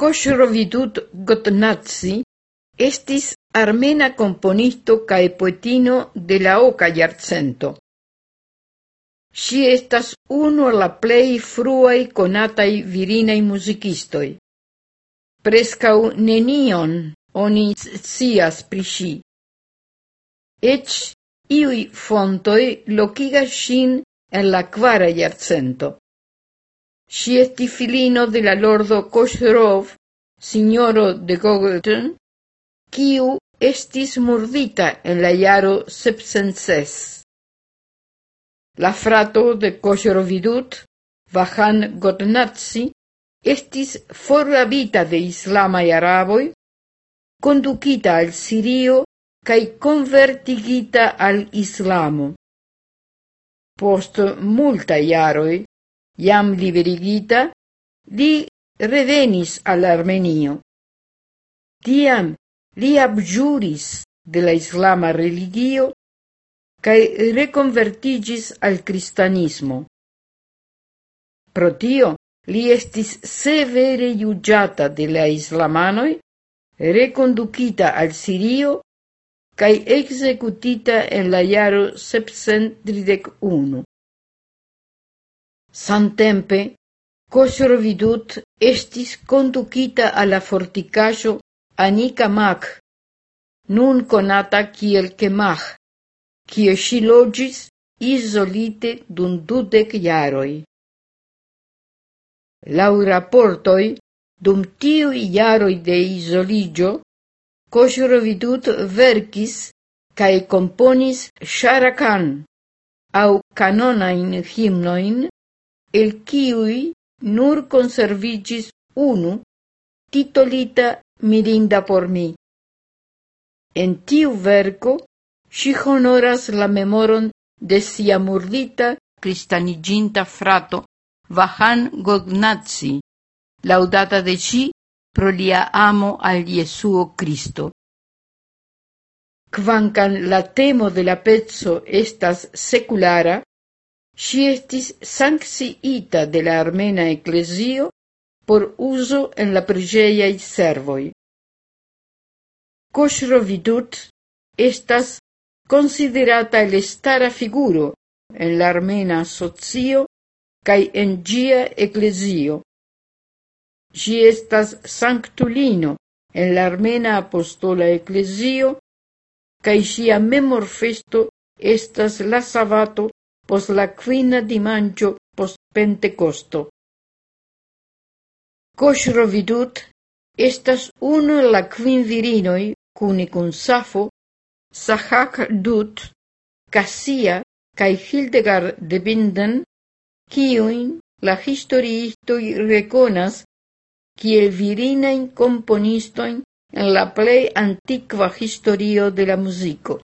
Koŝrovidut Gotnatsi estis armena komponisto kaj poetino de la oka jarcento. Ŝi estas unu el la plej fruaj konataj virinaj muzikistoj. Preskaŭ nenion oni scias pri ŝi. Eĉ iuj fontoj lokigas ŝin en la kvara jarcento si esti filino de la lordo Kosrov, signoro de Gogoten, quiu estis murdita en la iaro sepsenses. La frato de Kosrovidut, Vahan Gotnatsi, estis forrabita de islamai araboi, conducita al Sirio cae convertigita al islamo. Post multa iaroi, iam liberigita, li revenis al Armenio. Tiam li abjuris de la islama religio cae reconvertigis al cristianismo. Pro tio, li estis severe iugiata de la islamanoi, reconducita al Sirio cae executita en la iaro 731. Santempe, Kosrovidut estis conducita al la Anika Anikamak, nun konata kiel Kemach, kie si logis isolite dun dudec jaroj. Lau raportoi, dum tiuj jaroj de izoliĝo, Kosrovidut verkis cae componis Sharakan, au canonain himnoin el kiui nur conservigis unu, titolita mirinda por mi. En tiu verco, si honoras la memoron de sia murdita cristaniginta frato Vahan Gognazzi, laudata de ci pro lia amo al Jesuo Cristo. Quancan la temo de la pezzo estas seculara, si estis sankciita de la armena ecclesio por uso en la preĝejaj servoi. Koŝrovidut estas considerata el elstara figuro en la armena socio cae en gia ecclesio. Si estas sanctulino en la armena apostola eklezio sia memor memorfesto estas la sabato post la quina dimancio post Pentecosto. Cosro Vidut estas uno la quin virinoi cuni cun Safo, Sahak Dut, Cassia cae Hildegard de Binden, quiuin la historiistoi reconas kiel virinain componistoin en la plei antiqua historio de la musico.